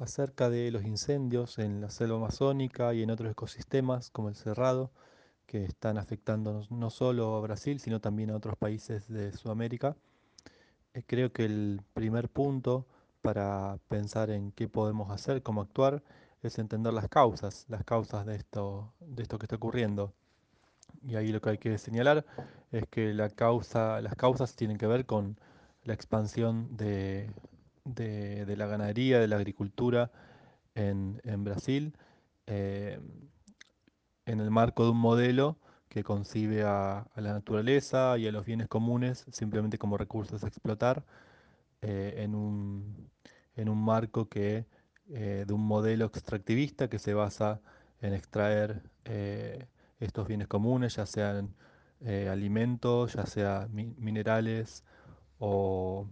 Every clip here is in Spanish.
acerca de los incendios en la selva amazónica y en otros ecosistemas como el cerrado, que están afectando no solo a Brasil, sino también a otros países de Sudamérica. Eh, creo que el primer punto para pensar en qué podemos hacer, cómo actuar, es entender las causas, las causas de esto, de esto que está ocurriendo. Y ahí lo que hay que señalar es que la causa, las causas tienen que ver con la expansión de, de, la ganadería, de la agricultura en, Brasil, eh, en el marco de un modelo que concibe a, la naturaleza y a los bienes comunes simplemente como recursos a explotar eh, en, un, en, un, marco que, eh, de un modelo extractivista que se basa en extraer estos bienes comunes, ya sean alimentos, ya sean mi minerales o,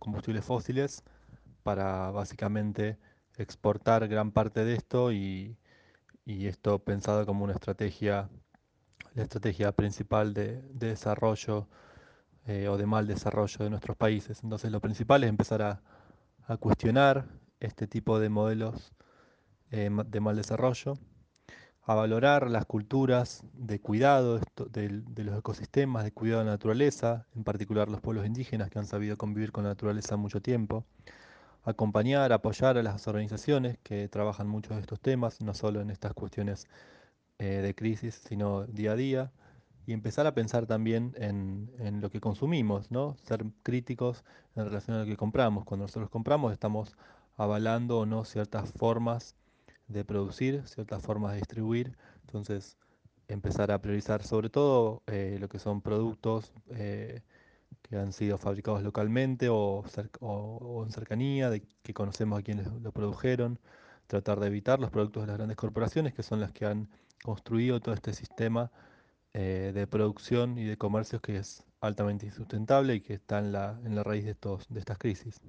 combustibles fósiles, para básicamente exportar gran parte de esto y, esto pensado como una estrategia, la estrategia principal de, de desarrollo eh, o de mal desarrollo de nuestros países. Entonces lo principal es empezar a, a cuestionar este tipo de modelos eh, de mal desarrollo, a valorar las culturas de cuidado de, los ecosistemas, de cuidado de la naturaleza, en particular los pueblos indígenas que han sabido convivir con la naturaleza mucho tiempo, acompañar, apoyar a las organizaciones que trabajan muchos de estos temas, no solo en estas cuestiones eh, de crisis, sino día a día, y empezar a pensar también en, en, lo que consumimos, ¿no? Ser críticos en relación a lo que compramos. Cuando nosotros compramos estamos avalando o no ciertas formas de producir, ciertas formas de distribuir, entonces empezar a priorizar sobre todo eh, lo que son productos eh, que han sido fabricados localmente o, en cercanía, de que conocemos a quienes lo produjeron, tratar de evitar los productos de las grandes corporaciones, que son las que han construido todo este sistema eh, de producción y de comercios que es altamente insustentable y que está en la, en la raíz de, estos, de estas crisis.